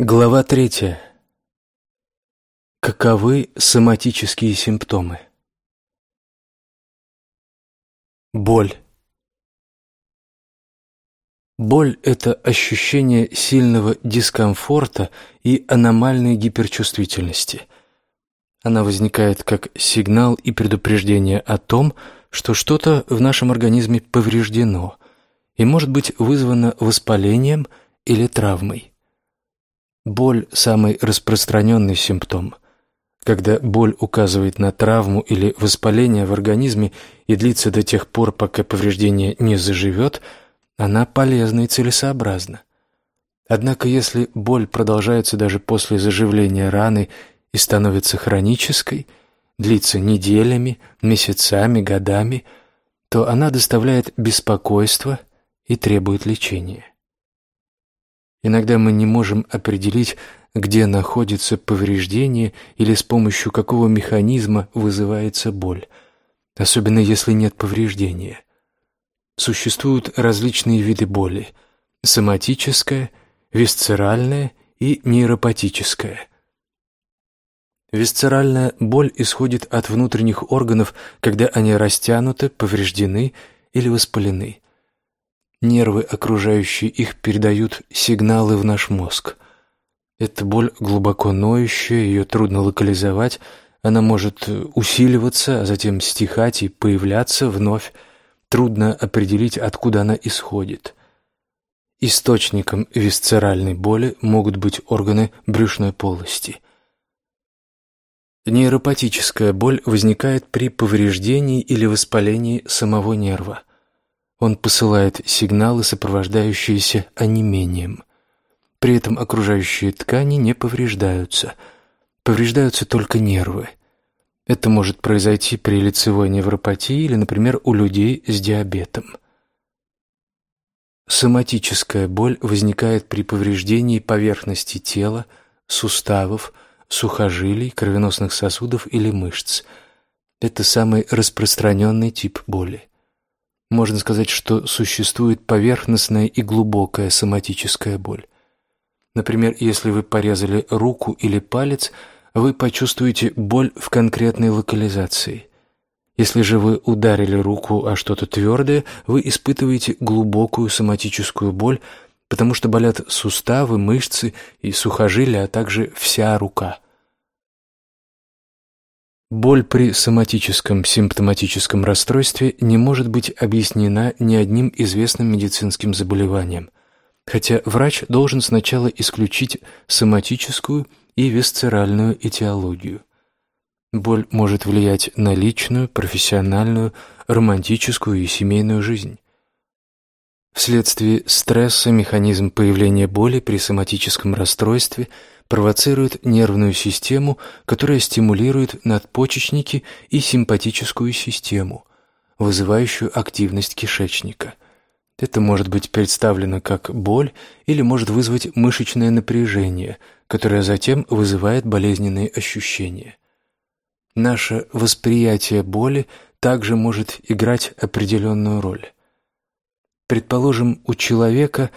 Глава третья. Каковы соматические симптомы? Боль. Боль – это ощущение сильного дискомфорта и аномальной гиперчувствительности. Она возникает как сигнал и предупреждение о том, что что-то в нашем организме повреждено и может быть вызвано воспалением или травмой. Боль – самый распространенный симптом. Когда боль указывает на травму или воспаление в организме и длится до тех пор, пока повреждение не заживет, она полезна и целесообразна. Однако если боль продолжается даже после заживления раны и становится хронической, длится неделями, месяцами, годами, то она доставляет беспокойство и требует лечения. Иногда мы не можем определить, где находится повреждение или с помощью какого механизма вызывается боль, особенно если нет повреждения. Существуют различные виды боли – соматическая, висцеральная и нейропатическая. Висцеральная боль исходит от внутренних органов, когда они растянуты, повреждены или воспалены. Нервы, окружающие их, передают сигналы в наш мозг. Эта боль глубоко ноющая, ее трудно локализовать, она может усиливаться, а затем стихать и появляться вновь. Трудно определить, откуда она исходит. Источником висцеральной боли могут быть органы брюшной полости. Нейропатическая боль возникает при повреждении или воспалении самого нерва – он посылает сигналы, сопровождающиеся онемением. При этом окружающие ткани не повреждаются. Повреждаются только нервы. Это может произойти при лицевой невропатии или, например, у людей с диабетом. Соматическая боль возникает при повреждении поверхности тела, суставов, сухожилий, кровеносных сосудов или мышц. Это самый распространенный тип боли. Можно сказать, что существует поверхностная и глубокая соматическая боль. Например, если вы порезали руку или палец, вы почувствуете боль в конкретной локализации. Если же вы ударили руку о что-то твердое, вы испытываете глубокую соматическую боль, потому что болят суставы, мышцы и сухожилия, а также вся рука. Боль при соматическом симптоматическом расстройстве не может быть объяснена ни одним известным медицинским заболеванием, хотя врач должен сначала исключить соматическую и висцеральную этиологию. Боль может влиять на личную, профессиональную, романтическую и семейную жизнь. Вследствие стресса механизм появления боли при соматическом расстройстве провоцирует нервную систему, которая стимулирует надпочечники и симпатическую систему, вызывающую активность кишечника. Это может быть представлено как боль или может вызвать мышечное напряжение, которое затем вызывает болезненные ощущения. Наше восприятие боли также может играть определенную роль. Предположим, у человека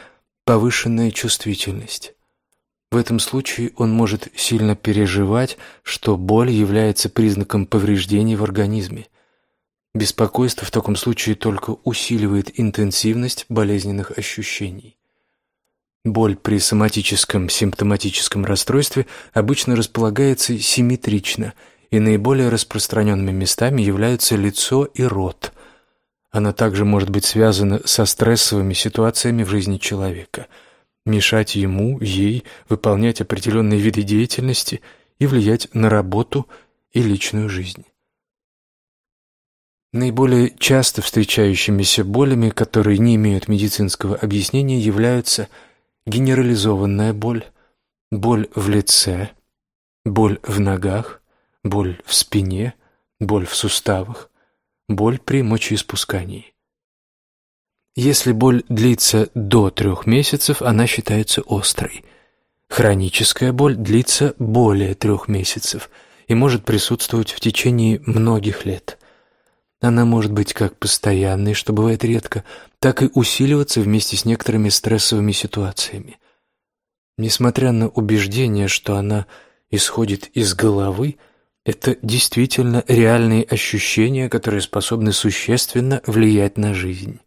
повышенная чувствительность. В этом случае он может сильно переживать, что боль является признаком повреждений в организме. Беспокойство в таком случае только усиливает интенсивность болезненных ощущений. Боль при соматическом симптоматическом расстройстве обычно располагается симметрично, и наиболее распространенными местами являются лицо и рот. Она также может быть связана со стрессовыми ситуациями в жизни человека, мешать ему, ей выполнять определенные виды деятельности и влиять на работу и личную жизнь. Наиболее часто встречающимися болями, которые не имеют медицинского объяснения, являются генерализованная боль, боль в лице, боль в ногах, боль в спине, боль в суставах, боль при мочеиспускании. Если боль длится до трех месяцев, она считается острой. Хроническая боль длится более трех месяцев и может присутствовать в течение многих лет. Она может быть как постоянной, что бывает редко, так и усиливаться вместе с некоторыми стрессовыми ситуациями. Несмотря на убеждение, что она исходит из головы, это действительно реальные ощущения, которые способны существенно влиять на жизнь.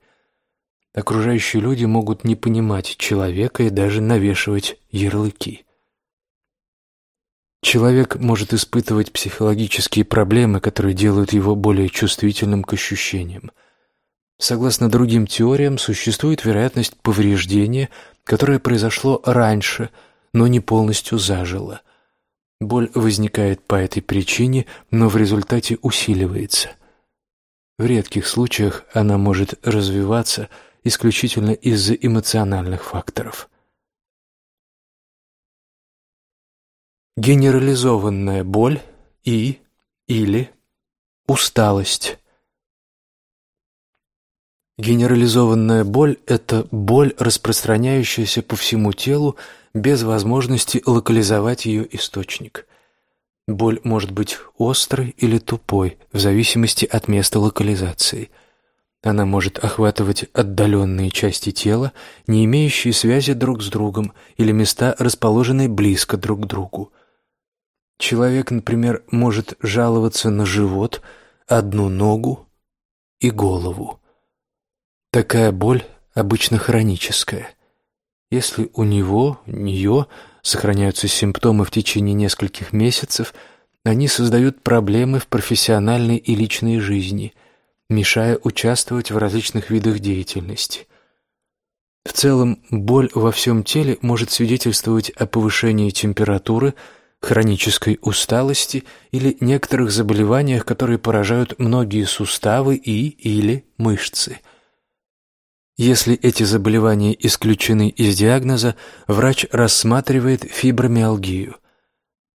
Окружающие люди могут не понимать человека и даже навешивать ярлыки. Человек может испытывать психологические проблемы, которые делают его более чувствительным к ощущениям. Согласно другим теориям, существует вероятность повреждения, которое произошло раньше, но не полностью зажило. Боль возникает по этой причине, но в результате усиливается. В редких случаях она может развиваться исключительно из-за эмоциональных факторов. Генерализованная боль и или усталость. Генерализованная боль – это боль, распространяющаяся по всему телу без возможности локализовать ее источник. Боль может быть острой или тупой, в зависимости от места локализации. Она может охватывать отдаленные части тела, не имеющие связи друг с другом, или места, расположенные близко друг к другу. Человек, например, может жаловаться на живот, одну ногу и голову. Такая боль обычно хроническая. Если у него, нее сохраняются симптомы в течение нескольких месяцев, они создают проблемы в профессиональной и личной жизни, мешая участвовать в различных видах деятельности. В целом, боль во всем теле может свидетельствовать о повышении температуры, хронической усталости или некоторых заболеваниях, которые поражают многие суставы и или мышцы. Если эти заболевания исключены из диагноза, врач рассматривает фибромиалгию.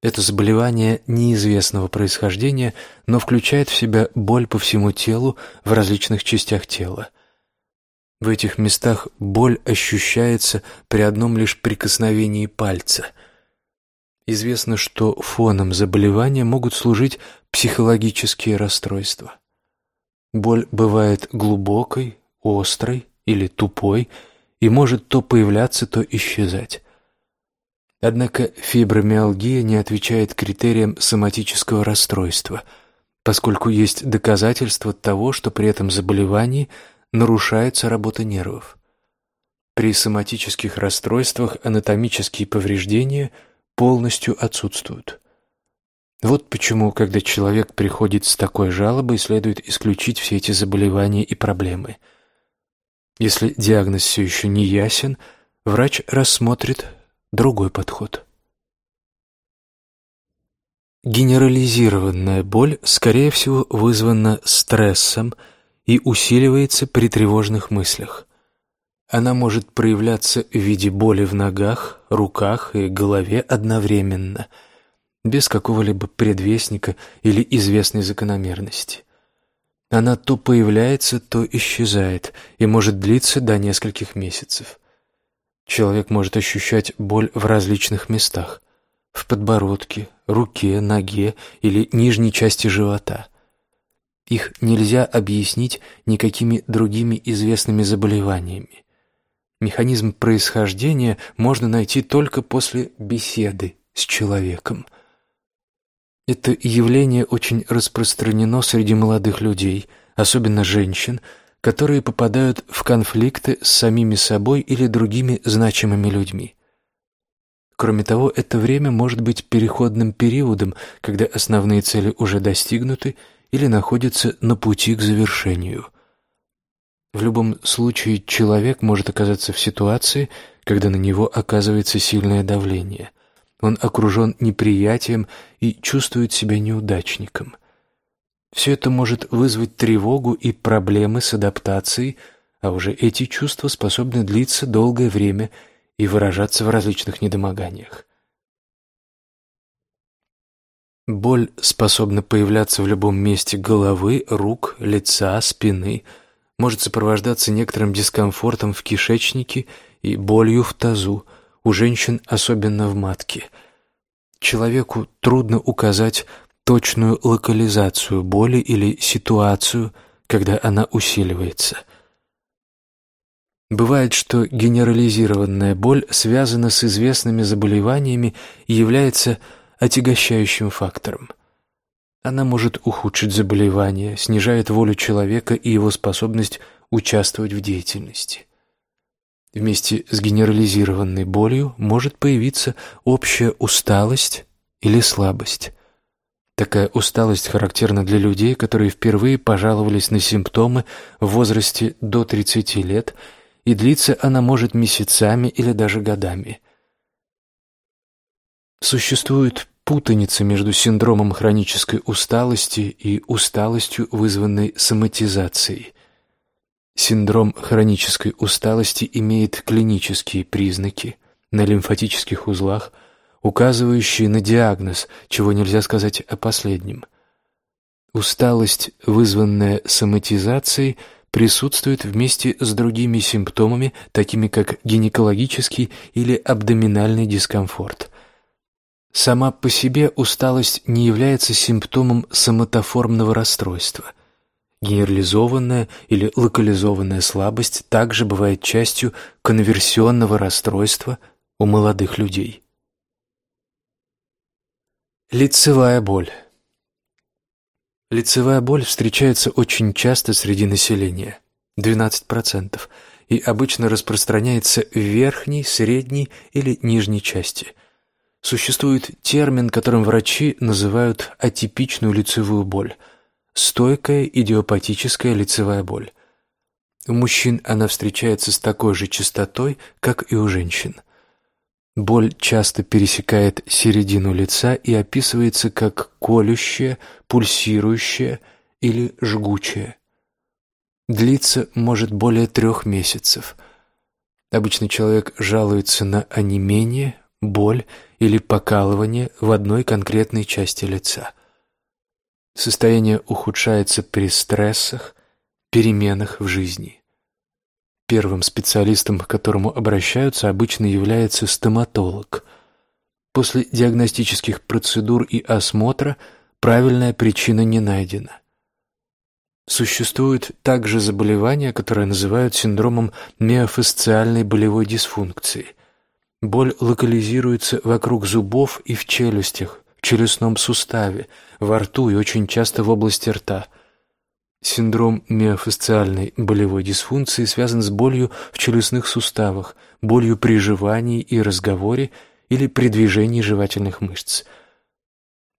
Это заболевание неизвестного происхождения, но включает в себя боль по всему телу в различных частях тела. В этих местах боль ощущается при одном лишь прикосновении пальца – Известно, что фоном заболевания могут служить психологические расстройства. Боль бывает глубокой, острой или тупой и может то появляться, то исчезать. Однако фибромиалгия не отвечает критериям соматического расстройства, поскольку есть доказательства того, что при этом заболевании нарушается работа нервов. При соматических расстройствах анатомические повреждения – полностью отсутствуют. Вот почему, когда человек приходит с такой жалобой, следует исключить все эти заболевания и проблемы. Если диагноз все еще не ясен, врач рассмотрит другой подход. Генерализированная боль, скорее всего, вызвана стрессом и усиливается при тревожных мыслях. Она может проявляться в виде боли в ногах, руках и голове одновременно, без какого-либо предвестника или известной закономерности. Она то появляется, то исчезает и может длиться до нескольких месяцев. Человек может ощущать боль в различных местах – в подбородке, руке, ноге или нижней части живота. Их нельзя объяснить никакими другими известными заболеваниями. Механизм происхождения можно найти только после беседы с человеком. Это явление очень распространено среди молодых людей, особенно женщин, которые попадают в конфликты с самими собой или другими значимыми людьми. Кроме того, это время может быть переходным периодом, когда основные цели уже достигнуты или находятся на пути к завершению. В любом случае человек может оказаться в ситуации, когда на него оказывается сильное давление. Он окружен неприятием и чувствует себя неудачником. Все это может вызвать тревогу и проблемы с адаптацией, а уже эти чувства способны длиться долгое время и выражаться в различных недомоганиях. Боль способна появляться в любом месте головы, рук, лица, спины – может сопровождаться некоторым дискомфортом в кишечнике и болью в тазу, у женщин особенно в матке. Человеку трудно указать точную локализацию боли или ситуацию, когда она усиливается. Бывает, что генерализированная боль связана с известными заболеваниями и является отягощающим фактором. Она может ухудшить заболевание, снижает волю человека и его способность участвовать в деятельности. Вместе с генерализированной болью может появиться общая усталость или слабость. Такая усталость характерна для людей, которые впервые пожаловались на симптомы в возрасте до 30 лет, и длится она может месяцами или даже годами. Существует путаница между синдромом хронической усталости и усталостью, вызванной соматизацией. Синдром хронической усталости имеет клинические признаки на лимфатических узлах, указывающие на диагноз, чего нельзя сказать о последнем. Усталость, вызванная соматизацией, присутствует вместе с другими симптомами, такими как гинекологический или абдоминальный дискомфорт – Сама по себе усталость не является симптомом соматоформного расстройства. Генерализованная или локализованная слабость также бывает частью конверсионного расстройства у молодых людей. Лицевая боль. Лицевая боль встречается очень часто среди населения – 12%, и обычно распространяется в верхней, средней или нижней части – Существует термин, которым врачи называют атипичную лицевую боль – стойкая идиопатическая лицевая боль. У мужчин она встречается с такой же частотой, как и у женщин. Боль часто пересекает середину лица и описывается как колющая, пульсирующая или жгучая. Длится может более трех месяцев. Обычно человек жалуется на онемение, боль или покалывание в одной конкретной части лица. Состояние ухудшается при стрессах, переменах в жизни. Первым специалистом, к которому обращаются, обычно является стоматолог. После диагностических процедур и осмотра правильная причина не найдена. Существует также заболевание, которое называют синдромом миофасциальной болевой дисфункции – Боль локализируется вокруг зубов и в челюстях, в челюстном суставе, во рту и очень часто в области рта. Синдром миофасциальной болевой дисфункции связан с болью в челюстных суставах, болью при жевании и разговоре или при движении жевательных мышц.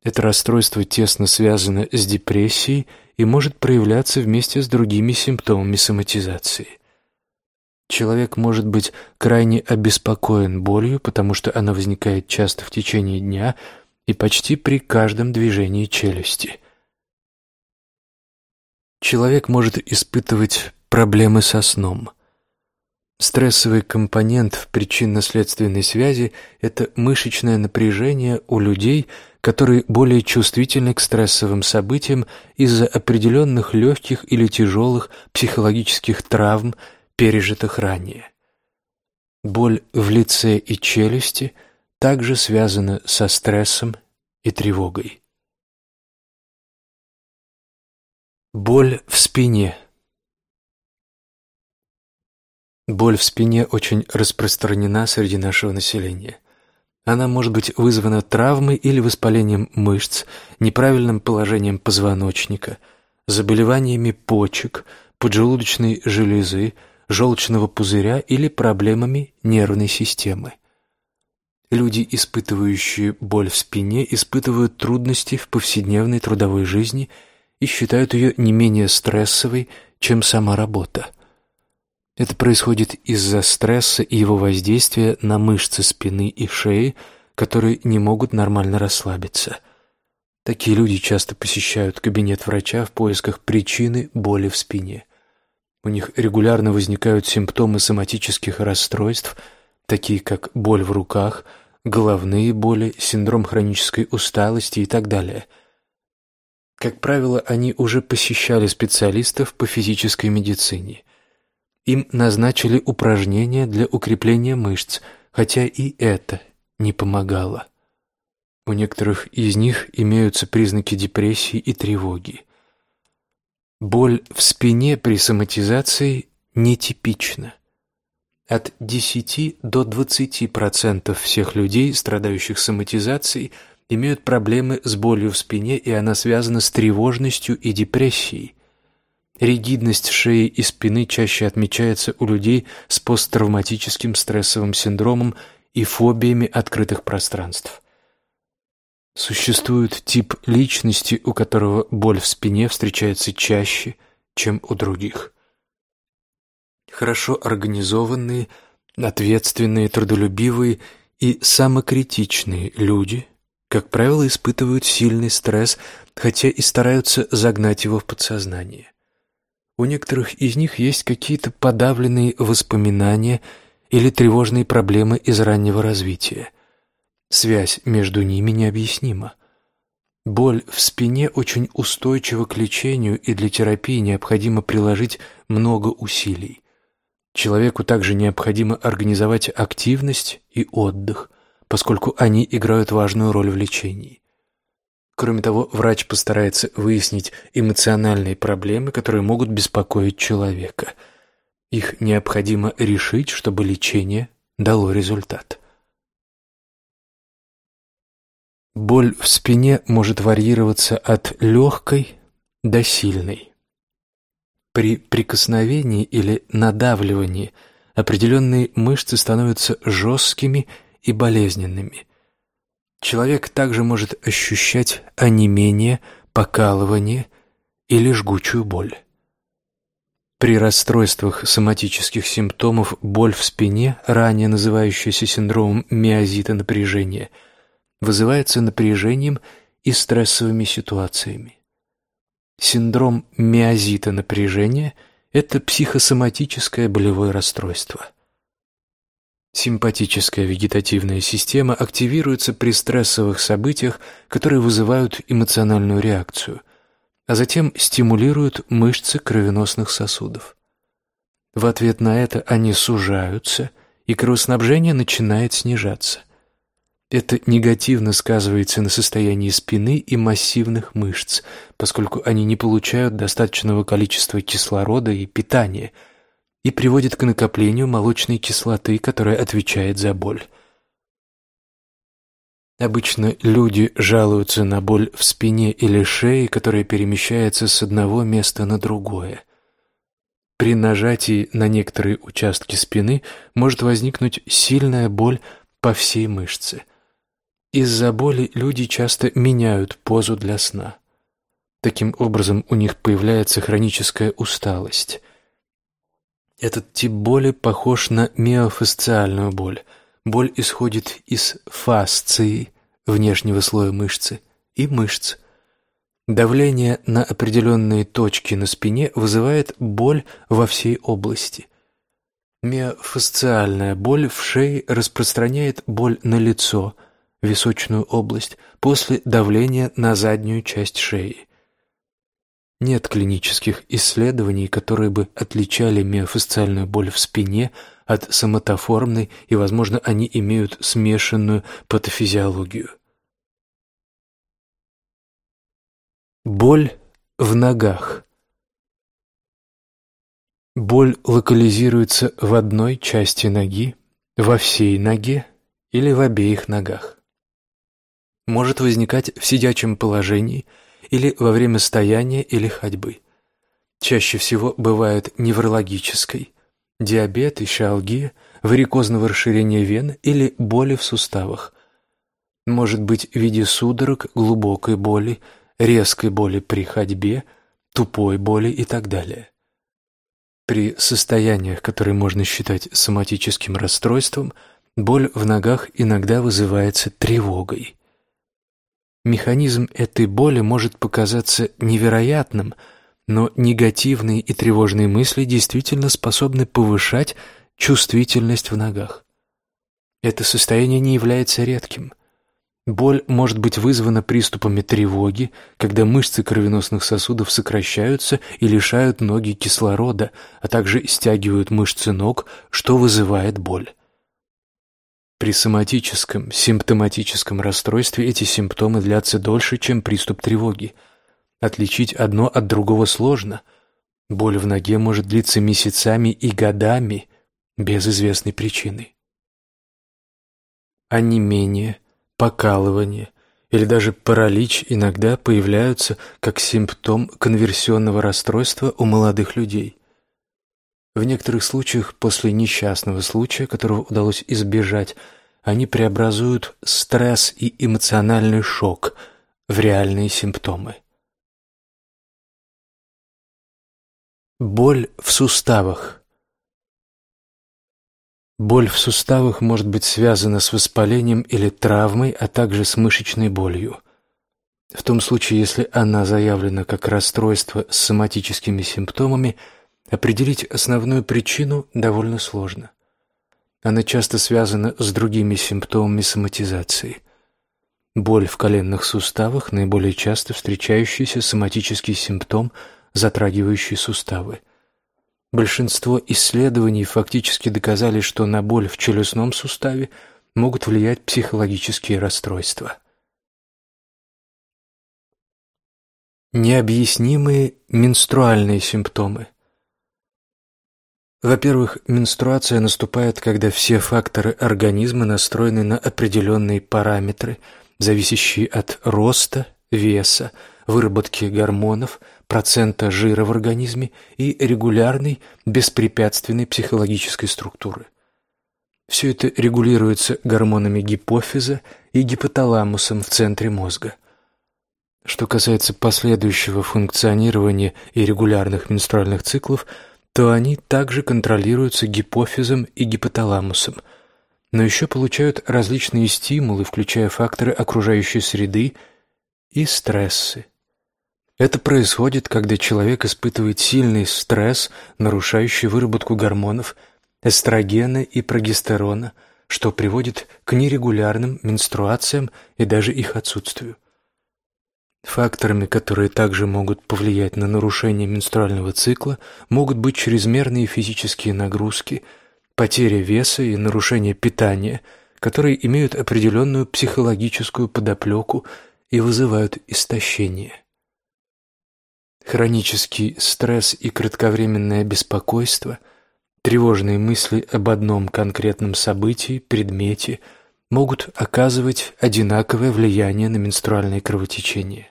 Это расстройство тесно связано с депрессией и может проявляться вместе с другими симптомами соматизации. Человек может быть крайне обеспокоен болью, потому что она возникает часто в течение дня и почти при каждом движении челюсти. Человек может испытывать проблемы со сном. Стрессовый компонент в причинно-следственной связи – это мышечное напряжение у людей, которые более чувствительны к стрессовым событиям из-за определенных легких или тяжелых психологических травм – пережитых ранее. Боль в лице и челюсти также связана со стрессом и тревогой. Боль в спине. Боль в спине очень распространена среди нашего населения. Она может быть вызвана травмой или воспалением мышц, неправильным положением позвоночника, заболеваниями почек, поджелудочной железы, желчного пузыря или проблемами нервной системы. Люди, испытывающие боль в спине, испытывают трудности в повседневной трудовой жизни и считают ее не менее стрессовой, чем сама работа. Это происходит из-за стресса и его воздействия на мышцы спины и шеи, которые не могут нормально расслабиться. Такие люди часто посещают кабинет врача в поисках причины боли в спине – у них регулярно возникают симптомы соматических расстройств, такие как боль в руках, головные боли, синдром хронической усталости и так далее. Как правило, они уже посещали специалистов по физической медицине. Им назначили упражнения для укрепления мышц, хотя и это не помогало. У некоторых из них имеются признаки депрессии и тревоги. Боль в спине при соматизации нетипична. От 10 до 20% всех людей, страдающих соматизацией, имеют проблемы с болью в спине, и она связана с тревожностью и депрессией. Ригидность шеи и спины чаще отмечается у людей с посттравматическим стрессовым синдромом и фобиями открытых пространств. Существует тип личности, у которого боль в спине встречается чаще, чем у других. Хорошо организованные, ответственные, трудолюбивые и самокритичные люди, как правило, испытывают сильный стресс, хотя и стараются загнать его в подсознание. У некоторых из них есть какие-то подавленные воспоминания или тревожные проблемы из раннего развития. Связь между ними необъяснима. Боль в спине очень устойчива к лечению, и для терапии необходимо приложить много усилий. Человеку также необходимо организовать активность и отдых, поскольку они играют важную роль в лечении. Кроме того, врач постарается выяснить эмоциональные проблемы, которые могут беспокоить человека. Их необходимо решить, чтобы лечение дало результат. Боль в спине может варьироваться от легкой до сильной. При прикосновении или надавливании определенные мышцы становятся жесткими и болезненными. Человек также может ощущать онемение, покалывание или жгучую боль. При расстройствах соматических симптомов боль в спине, ранее называющаяся синдромом миозита напряжения – вызывается напряжением и стрессовыми ситуациями. Синдром миозита напряжения – это психосоматическое болевое расстройство. Симпатическая вегетативная система активируется при стрессовых событиях, которые вызывают эмоциональную реакцию, а затем стимулируют мышцы кровеносных сосудов. В ответ на это они сужаются, и кровоснабжение начинает снижаться. Это негативно сказывается на состоянии спины и массивных мышц, поскольку они не получают достаточного количества кислорода и питания и приводит к накоплению молочной кислоты, которая отвечает за боль. Обычно люди жалуются на боль в спине или шее, которая перемещается с одного места на другое. При нажатии на некоторые участки спины может возникнуть сильная боль по всей мышце – из-за боли люди часто меняют позу для сна. Таким образом, у них появляется хроническая усталость. Этот тип боли похож на миофасциальную боль. Боль исходит из фасции, внешнего слоя мышцы, и мышц. Давление на определенные точки на спине вызывает боль во всей области. Миофасциальная боль в шее распространяет боль на лицо – височную область после давления на заднюю часть шеи. Нет клинических исследований, которые бы отличали миофасциальную боль в спине от соматоформной, и, возможно, они имеют смешанную патофизиологию. Боль в ногах. Боль локализируется в одной части ноги, во всей ноге или в обеих ногах может возникать в сидячем положении или во время стояния или ходьбы. Чаще всего бывает неврологической, диабет, ишиалгия, варикозного расширения вен или боли в суставах. Может быть в виде судорог, глубокой боли, резкой боли при ходьбе, тупой боли и так далее. При состояниях, которые можно считать соматическим расстройством, боль в ногах иногда вызывается тревогой. Механизм этой боли может показаться невероятным, но негативные и тревожные мысли действительно способны повышать чувствительность в ногах. Это состояние не является редким. Боль может быть вызвана приступами тревоги, когда мышцы кровеносных сосудов сокращаются и лишают ноги кислорода, а также стягивают мышцы ног, что вызывает боль. При соматическом, симптоматическом расстройстве эти симптомы длятся дольше, чем приступ тревоги. Отличить одно от другого сложно. Боль в ноге может длиться месяцами и годами, без известной причины. Онемение, покалывание или даже паралич иногда появляются как симптом конверсионного расстройства у молодых людей. В некоторых случаях после несчастного случая, которого удалось избежать, они преобразуют стресс и эмоциональный шок в реальные симптомы. Боль в суставах. Боль в суставах может быть связана с воспалением или травмой, а также с мышечной болью. В том случае, если она заявлена как расстройство с соматическими симптомами, определить основную причину довольно сложно. Она часто связана с другими симптомами соматизации. Боль в коленных суставах – наиболее часто встречающийся соматический симптом, затрагивающий суставы. Большинство исследований фактически доказали, что на боль в челюстном суставе могут влиять психологические расстройства. Необъяснимые менструальные симптомы. Во-первых, менструация наступает, когда все факторы организма настроены на определенные параметры, зависящие от роста, веса, выработки гормонов – процента жира в организме и регулярной, беспрепятственной психологической структуры. Все это регулируется гормонами гипофиза и гипоталамусом в центре мозга. Что касается последующего функционирования и регулярных менструальных циклов, то они также контролируются гипофизом и гипоталамусом, но еще получают различные стимулы, включая факторы окружающей среды и стрессы. Это происходит, когда человек испытывает сильный стресс, нарушающий выработку гормонов эстрогена и прогестерона, что приводит к нерегулярным менструациям и даже их отсутствию. Факторами, которые также могут повлиять на нарушение менструального цикла, могут быть чрезмерные физические нагрузки, потеря веса и нарушение питания, которые имеют определенную психологическую подоплеку и вызывают истощение. Хронический стресс и кратковременное беспокойство, тревожные мысли об одном конкретном событии, предмете могут оказывать одинаковое влияние на менструальное кровотечение.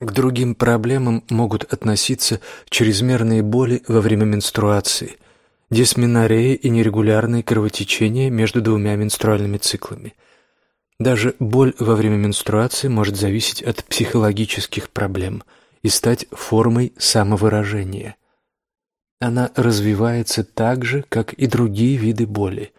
К другим проблемам могут относиться чрезмерные боли во время менструации, дисменорея и нерегулярные кровотечения между двумя менструальными циклами – даже боль во время менструации может зависеть от психологических проблем и стать формой самовыражения. Она развивается так же, как и другие виды боли.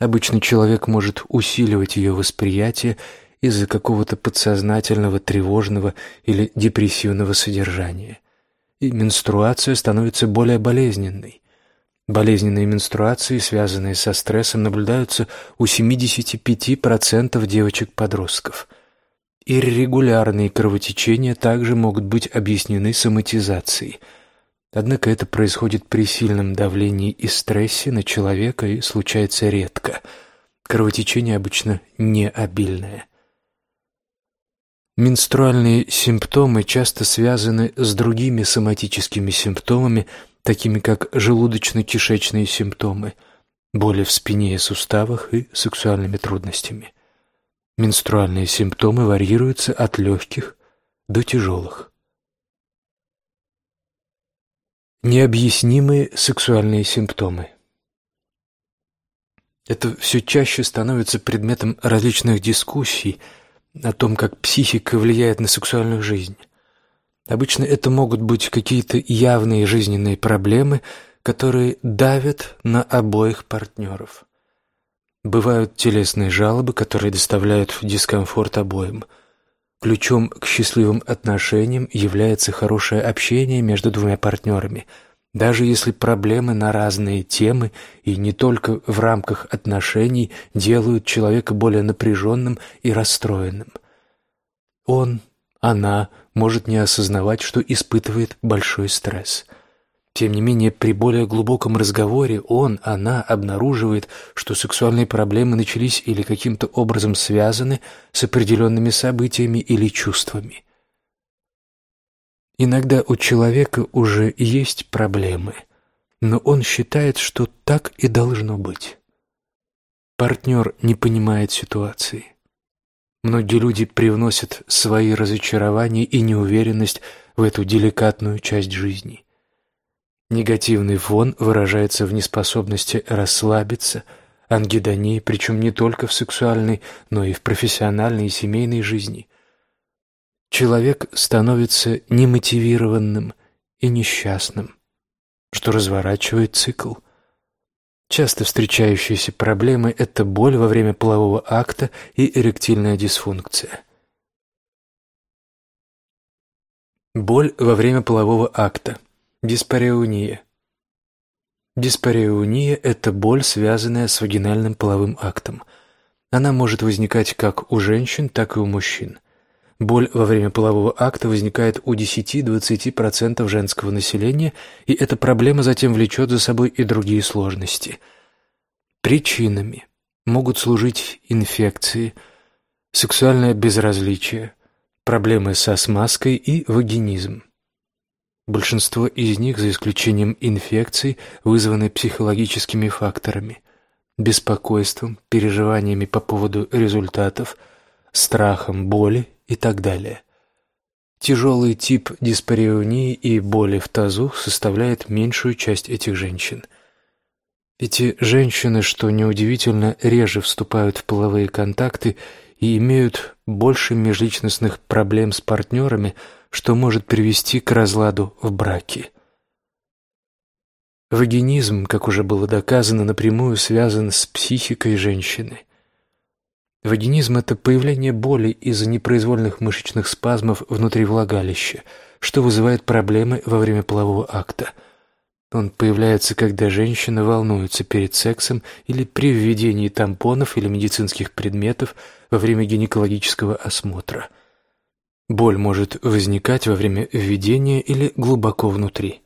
Обычно человек может усиливать ее восприятие из-за какого-то подсознательного тревожного или депрессивного содержания. И менструация становится более болезненной. Болезненные менструации, связанные со стрессом, наблюдаются у 75% девочек-подростков. Иррегулярные кровотечения также могут быть объяснены соматизацией. Однако это происходит при сильном давлении и стрессе на человека и случается редко. Кровотечение обычно не обильное. Менструальные симптомы часто связаны с другими соматическими симптомами, такими как желудочно-кишечные симптомы, боли в спине и суставах и сексуальными трудностями. Менструальные симптомы варьируются от легких до тяжелых. Необъяснимые сексуальные симптомы. Это все чаще становится предметом различных дискуссий о том, как психика влияет на сексуальную жизнь. Обычно это могут быть какие-то явные жизненные проблемы, которые давят на обоих партнеров. Бывают телесные жалобы, которые доставляют дискомфорт обоим. Ключом к счастливым отношениям является хорошее общение между двумя партнерами, даже если проблемы на разные темы и не только в рамках отношений делают человека более напряженным и расстроенным. Он, она может не осознавать, что испытывает большой стресс. Тем не менее, при более глубоком разговоре он, она обнаруживает, что сексуальные проблемы начались или каким-то образом связаны с определенными событиями или чувствами. Иногда у человека уже есть проблемы, но он считает, что так и должно быть. Партнер не понимает ситуации. Многие люди привносят свои разочарования и неуверенность в эту деликатную часть жизни. Негативный фон выражается в неспособности расслабиться, ангидонии, причем не только в сексуальной, но и в профессиональной и семейной жизни. Человек становится немотивированным и несчастным, что разворачивает цикл. Часто встречающиеся проблемы – это боль во время полового акта и эректильная дисфункция. Боль во время полового акта. Диспареуния. Диспареуния – это боль, связанная с вагинальным половым актом. Она может возникать как у женщин, так и у мужчин. Боль во время полового акта возникает у 10-20% женского населения, и эта проблема затем влечет за собой и другие сложности. Причинами могут служить инфекции, сексуальное безразличие, проблемы со смазкой и вагинизм. Большинство из них, за исключением инфекций, вызваны психологическими факторами – беспокойством, переживаниями по поводу результатов, страхом боли и так далее. Тяжелый тип диспареонии и боли в тазу составляет меньшую часть этих женщин. Эти женщины, что неудивительно, реже вступают в половые контакты и имеют больше межличностных проблем с партнерами, что может привести к разладу в браке. Вагинизм, как уже было доказано, напрямую связан с психикой женщины. Вагинизм – это появление боли из-за непроизвольных мышечных спазмов внутри влагалища, что вызывает проблемы во время полового акта. Он появляется, когда женщина волнуется перед сексом или при введении тампонов или медицинских предметов во время гинекологического осмотра. Боль может возникать во время введения или глубоко внутри.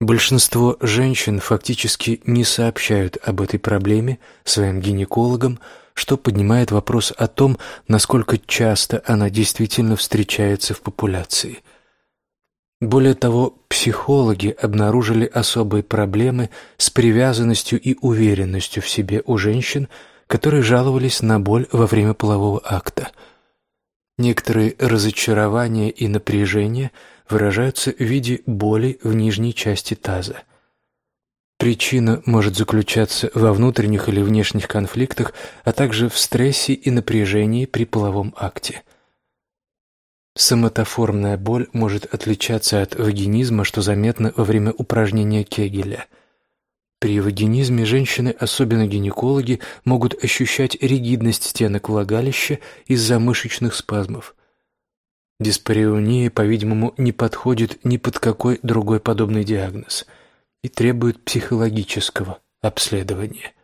Большинство женщин фактически не сообщают об этой проблеме своим гинекологам, что поднимает вопрос о том, насколько часто она действительно встречается в популяции. Более того, психологи обнаружили особые проблемы с привязанностью и уверенностью в себе у женщин, которые жаловались на боль во время полового акта. Некоторые разочарования и напряжение выражаются в виде боли в нижней части таза. Причина может заключаться во внутренних или внешних конфликтах, а также в стрессе и напряжении при половом акте. Соматоформная боль может отличаться от вагинизма, что заметно во время упражнения Кегеля. При вагинизме женщины, особенно гинекологи, могут ощущать ригидность стенок влагалища из-за мышечных спазмов. Диспареония, по-видимому, не подходит ни под какой другой подобный диагноз – и требует психологического обследования.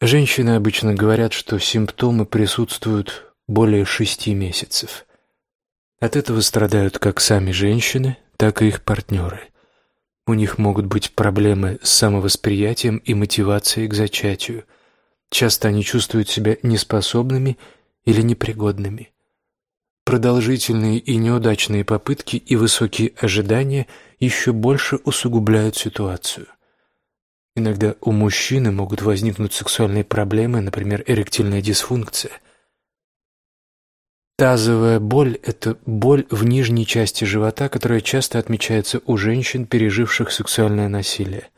Женщины обычно говорят, что симптомы присутствуют более шести месяцев. От этого страдают как сами женщины, так и их партнеры. У них могут быть проблемы с самовосприятием и мотивацией к зачатию. Часто они чувствуют себя неспособными или непригодными. Продолжительные и неудачные попытки и высокие ожидания еще больше усугубляют ситуацию. Иногда у мужчины могут возникнуть сексуальные проблемы, например, эректильная дисфункция. Тазовая боль – это боль в нижней части живота, которая часто отмечается у женщин, переживших сексуальное насилие.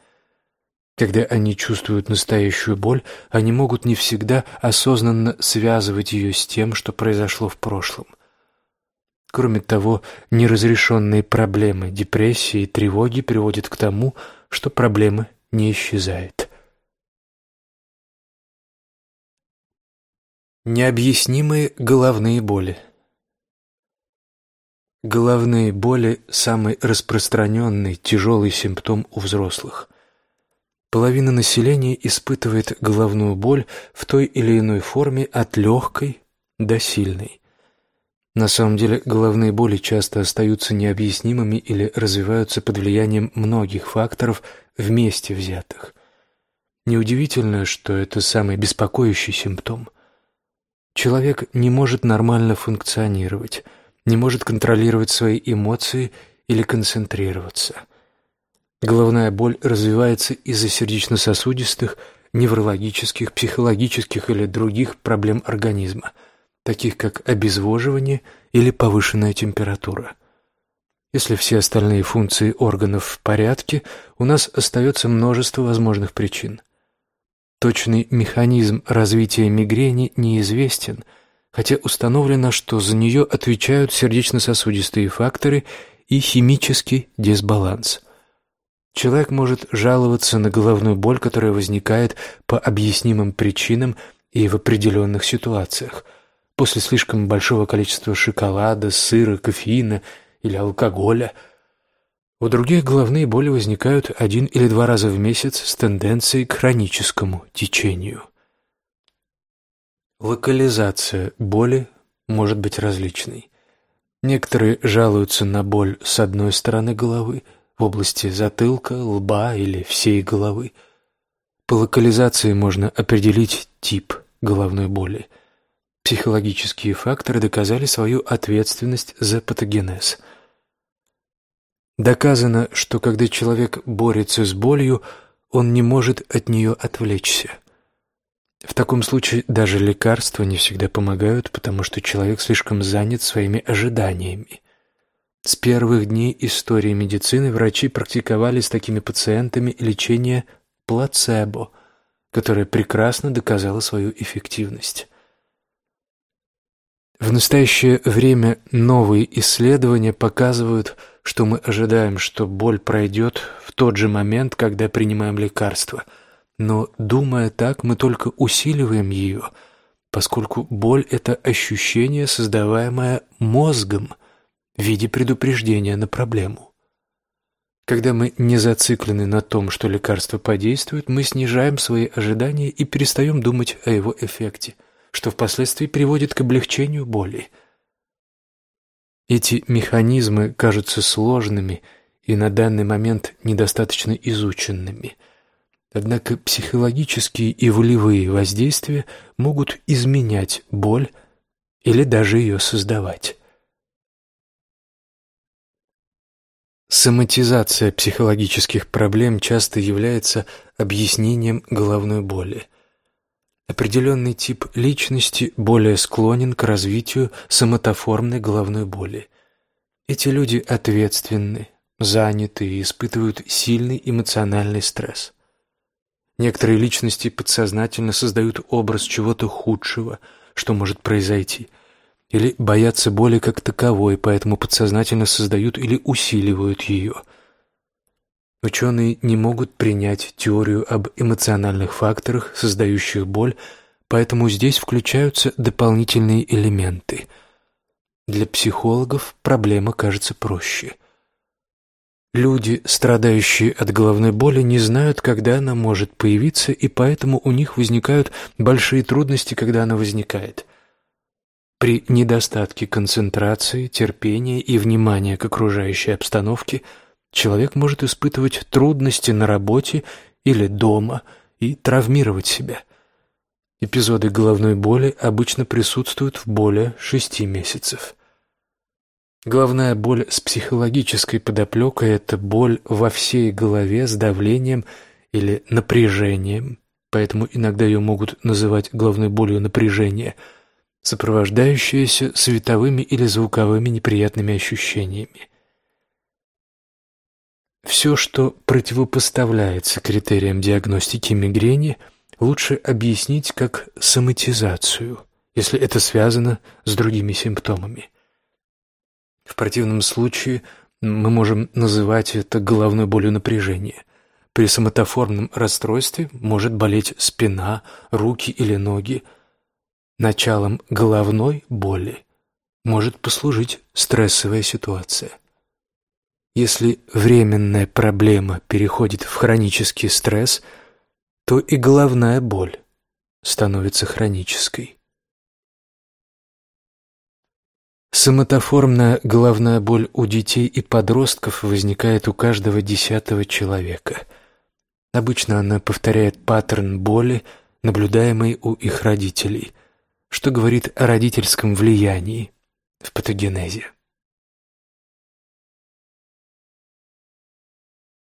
Когда они чувствуют настоящую боль, они могут не всегда осознанно связывать ее с тем, что произошло в прошлом – Кроме того, неразрешенные проблемы, депрессии и тревоги приводят к тому, что проблемы не исчезают. Необъяснимые головные боли Головные боли – самый распространенный тяжелый симптом у взрослых. Половина населения испытывает головную боль в той или иной форме от легкой до сильной. На самом деле головные боли часто остаются необъяснимыми или развиваются под влиянием многих факторов вместе взятых. Неудивительно, что это самый беспокоящий симптом. Человек не может нормально функционировать, не может контролировать свои эмоции или концентрироваться. Головная боль развивается из-за сердечно-сосудистых, неврологических, психологических или других проблем организма, таких как обезвоживание или повышенная температура. Если все остальные функции органов в порядке, у нас остается множество возможных причин. Точный механизм развития мигрени неизвестен, хотя установлено, что за нее отвечают сердечно-сосудистые факторы и химический дисбаланс – Человек может жаловаться на головную боль, которая возникает по объяснимым причинам и в определенных ситуациях. После слишком большого количества шоколада, сыра, кофеина или алкоголя. У других головные боли возникают один или два раза в месяц с тенденцией к хроническому течению. Локализация боли может быть различной. Некоторые жалуются на боль с одной стороны головы – в области затылка, лба или всей головы. По локализации можно определить тип головной боли. Психологические факторы доказали свою ответственность за патогенез. Доказано, что когда человек борется с болью, он не может от нее отвлечься. В таком случае даже лекарства не всегда помогают, потому что человек слишком занят своими ожиданиями. С первых дней истории медицины врачи практиковали с такими пациентами лечение плацебо, которое прекрасно доказало свою эффективность. В настоящее время новые исследования показывают, что мы ожидаем, что боль пройдет в тот же момент, когда принимаем лекарство. Но, думая так, мы только усиливаем ее, поскольку боль – это ощущение, создаваемое мозгом – в виде предупреждения на проблему. Когда мы не зациклены на том, что лекарство подействует, мы снижаем свои ожидания и перестаем думать о его эффекте, что впоследствии приводит к облегчению боли. Эти механизмы кажутся сложными и на данный момент недостаточно изученными. Однако психологические и волевые воздействия могут изменять боль или даже ее создавать. Соматизация психологических проблем часто является объяснением головной боли. Определенный тип личности более склонен к развитию соматоформной головной боли. Эти люди ответственны, заняты и испытывают сильный эмоциональный стресс. Некоторые личности подсознательно создают образ чего-то худшего, что может произойти – или боятся боли как таковой, поэтому подсознательно создают или усиливают ее. Ученые не могут принять теорию об эмоциональных факторах, создающих боль, поэтому здесь включаются дополнительные элементы. Для психологов проблема кажется проще. Люди, страдающие от головной боли, не знают, когда она может появиться, и поэтому у них возникают большие трудности, когда она возникает – при недостатке концентрации, терпения и внимания к окружающей обстановке человек может испытывать трудности на работе или дома и травмировать себя. Эпизоды головной боли обычно присутствуют в более шести месяцев. Головная боль с психологической подоплекой – это боль во всей голове с давлением или напряжением, поэтому иногда ее могут называть головной болью напряжения – сопровождающееся световыми или звуковыми неприятными ощущениями. Все, что противопоставляется критериям диагностики мигрени, лучше объяснить как соматизацию, если это связано с другими симптомами. В противном случае мы можем называть это головной болью напряжения. При соматоформном расстройстве может болеть спина, руки или ноги, Началом головной боли может послужить стрессовая ситуация. Если временная проблема переходит в хронический стресс, то и головная боль становится хронической. Соматоформная головная боль у детей и подростков возникает у каждого десятого человека. Обычно она повторяет паттерн боли, наблюдаемый у их родителей – что говорит о родительском влиянии в патогенезе.